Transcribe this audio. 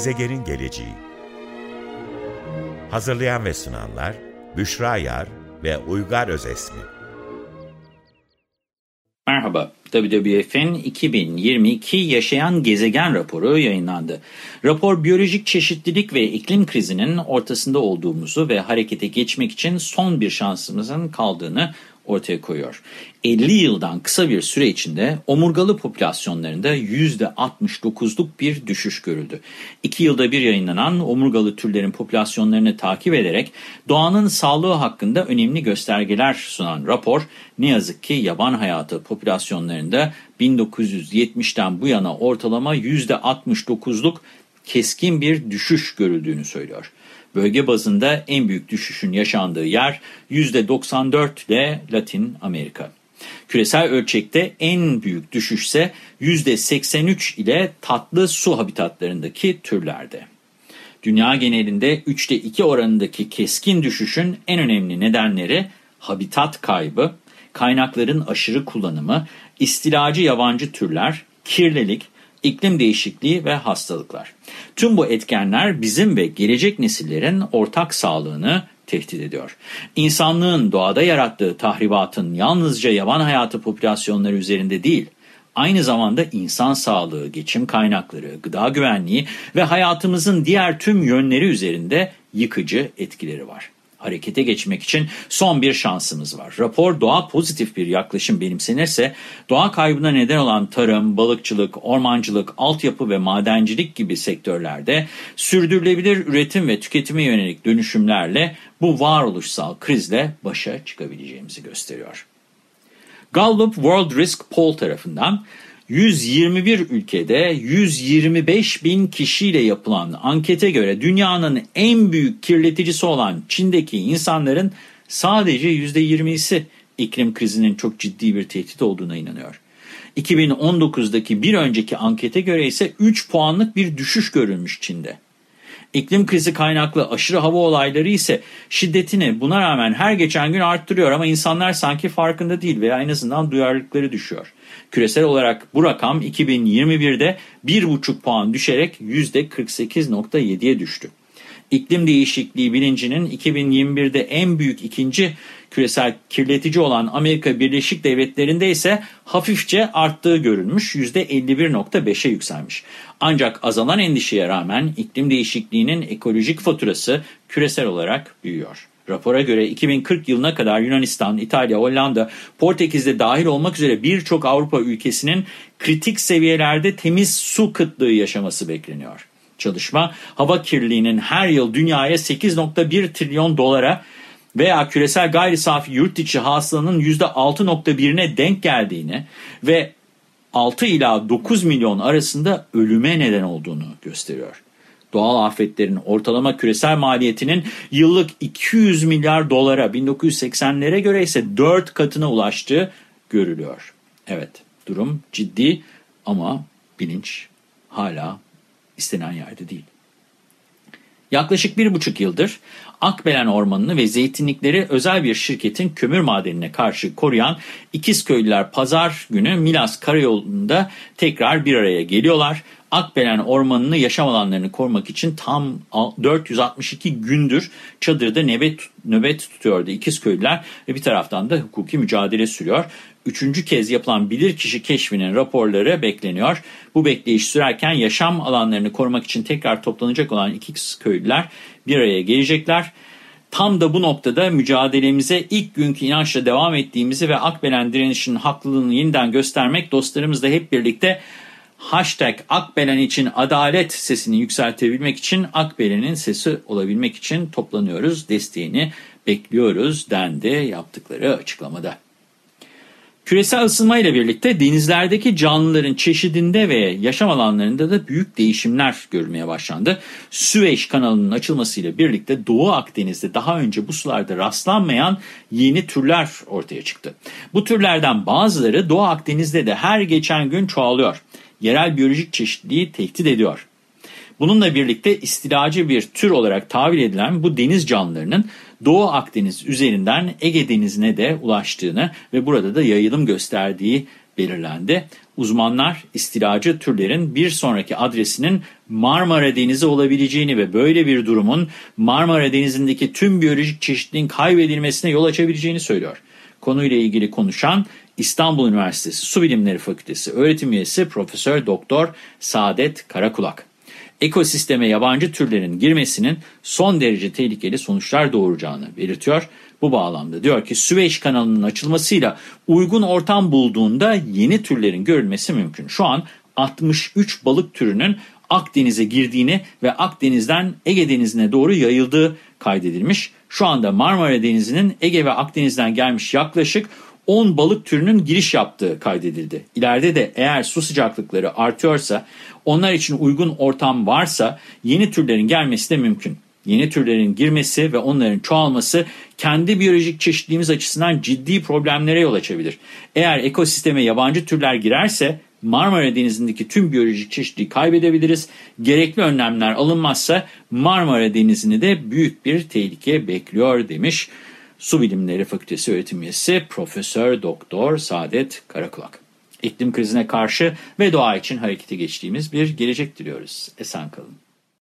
Gezegenin geleceği. Hazırlayan ve sunanlar Büşra Yar ve Uygar Özesmi. Merhaba, WWF'in 2022 Yaşayan Gezegen raporu yayınlandı. Rapor biyolojik çeşitlilik ve iklim krizinin ortasında olduğumuzu ve harekete geçmek için son bir şansımızın kaldığını ortaya koyuyor. 50 yıldan kısa bir süre içinde omurgalı popülasyonlarında %69'luk bir düşüş görüldü. 2 yılda bir yayınlanan omurgalı türlerin popülasyonlarını takip ederek doğanın sağlığı hakkında önemli göstergeler sunan rapor, ne yazık ki yaban hayatı popülasyonlarında 1970'ten bu yana ortalama %69'luk keskin bir düşüş görüldüğünü söylüyor. Bölge bazında en büyük düşüşün yaşandığı yer %94 ile Latin Amerika. Küresel ölçekte en büyük düşüş ise %83 ile tatlı su habitatlarındaki türlerde. Dünya genelinde 3'te 2 oranındaki keskin düşüşün en önemli nedenleri habitat kaybı, kaynakların aşırı kullanımı, istilacı yabancı türler, kirlilik, iklim değişikliği ve hastalıklar. Tüm bu etkenler bizim ve gelecek nesillerin ortak sağlığını tehdit ediyor. İnsanlığın doğada yarattığı tahribatın yalnızca yaban hayatı popülasyonları üzerinde değil, aynı zamanda insan sağlığı, geçim kaynakları, gıda güvenliği ve hayatımızın diğer tüm yönleri üzerinde yıkıcı etkileri var harekete geçmek için son bir şansımız var. Rapor doğa pozitif bir yaklaşım benimsenirse doğa kaybına neden olan tarım, balıkçılık, ormancılık, altyapı ve madencilik gibi sektörlerde sürdürülebilir üretim ve tüketime yönelik dönüşümlerle bu varoluşsal krizle başa çıkabileceğimizi gösteriyor. Gallup World Risk Poll tarafından 121 ülkede 125 bin kişiyle yapılan ankete göre dünyanın en büyük kirleticisi olan Çin'deki insanların sadece %20'si iklim krizinin çok ciddi bir tehdit olduğuna inanıyor. 2019'daki bir önceki ankete göre ise 3 puanlık bir düşüş görülmüş Çin'de. İklim krizi kaynaklı aşırı hava olayları ise şiddetini buna rağmen her geçen gün arttırıyor ama insanlar sanki farkında değil veya en azından duyarlılıkları düşüyor. Küresel olarak bu rakam 2021'de 1,5 puan düşerek %48.7'ye düştü. İklim değişikliği bilincinin 2021'de en büyük ikinci küresel kirletici olan Amerika Birleşik Devletleri'nde ise hafifçe arttığı görülmüş %51.5'e yükselmiş. Ancak azalan endişeye rağmen iklim değişikliğinin ekolojik faturası küresel olarak büyüyor. Rapora göre 2040 yılına kadar Yunanistan, İtalya, Hollanda, Portekiz'de dahil olmak üzere birçok Avrupa ülkesinin kritik seviyelerde temiz su kıtlığı yaşaması bekleniyor. Çalışma, hava kirliliğinin her yıl dünyaya 8.1 trilyon dolara veya küresel gayri safi yurt içi hasılanın %6.1'ine denk geldiğini ve 6 ila 9 milyon arasında ölüme neden olduğunu gösteriyor. Doğal afetlerin ortalama küresel maliyetinin yıllık 200 milyar dolara 1980'lere göre ise 4 katına ulaştığı görülüyor. Evet durum ciddi ama bilinç hala istenen yerde değil. Yaklaşık bir buçuk yıldır Akbelen Ormanı'nı ve zeytinlikleri özel bir şirketin kömür madenine karşı koruyan İkizköylüler pazar günü Milas Karayolu'nda tekrar bir araya geliyorlar. Akbelen Ormanı'nı yaşam alanlarını korumak için tam 462 gündür çadırda nöbet, nöbet tutuyordu İkizköylüler ve bir taraftan da hukuki mücadele sürüyor. Üçüncü kez yapılan bilirkişi keşfinin raporları bekleniyor. Bu bekleyiş sürerken yaşam alanlarını korumak için tekrar toplanacak olan İkizköylüler bir araya gelecekler. Tam da bu noktada mücadelemize ilk günkü inançla devam ettiğimizi ve Akbelen direnişinin haklılığını yeniden göstermek dostlarımızla hep birlikte hashtag Akbelen için adalet sesini yükseltebilmek için Akbelen'in sesi olabilmek için toplanıyoruz. Desteğini bekliyoruz dendi yaptıkları açıklamada. Küresel ısınma ile birlikte denizlerdeki canlıların çeşidinde ve yaşam alanlarında da büyük değişimler görülmeye başlandı. Süveyş kanalının açılmasıyla birlikte Doğu Akdeniz'de daha önce bu sularda rastlanmayan yeni türler ortaya çıktı. Bu türlerden bazıları Doğu Akdeniz'de de her geçen gün çoğalıyor yerel biyolojik çeşitliliği tehdit ediyor. Bununla birlikte istilacı bir tür olarak tabir edilen bu deniz canlılarının Doğu Akdeniz üzerinden Ege Denizi'ne de ulaştığını ve burada da yayılım gösterdiği belirlendi. Uzmanlar istilacı türlerin bir sonraki adresinin Marmara Denizi olabileceğini ve böyle bir durumun Marmara Denizi'ndeki tüm biyolojik çeşitliliğin kaybedilmesine yol açabileceğini söylüyor. Konuyla ilgili konuşan İstanbul Üniversitesi Su Bilimleri Fakültesi öğretim üyesi Profesör Doktor Saadet Karakulak. Ekosisteme yabancı türlerin girmesinin son derece tehlikeli sonuçlar doğuracağını belirtiyor. Bu bağlamda diyor ki Süveyş kanalının açılmasıyla uygun ortam bulduğunda yeni türlerin görülmesi mümkün. Şu an 63 balık türünün Akdeniz'e girdiğini ve Akdeniz'den Ege Denizi'ne doğru yayıldığı kaydedilmiş. Şu anda Marmara Denizi'nin Ege ve Akdeniz'den gelmiş yaklaşık 10 balık türünün giriş yaptığı kaydedildi. İleride de eğer su sıcaklıkları artıyorsa, onlar için uygun ortam varsa yeni türlerin gelmesi de mümkün. Yeni türlerin girmesi ve onların çoğalması kendi biyolojik çeşitliliğimiz açısından ciddi problemlere yol açabilir. Eğer ekosisteme yabancı türler girerse Marmara Denizi'ndeki tüm biyolojik çeşitliliği kaybedebiliriz. Gerekli önlemler alınmazsa Marmara Denizi'ni de büyük bir tehlike bekliyor demiş. Su Bilimleri Fakültesi öğretim üyesi Profesör Doktor Saadet Karakulak. İklim krizine karşı ve doğa için harekete geçtiğimiz bir gelecek diliyoruz. Esen kalın.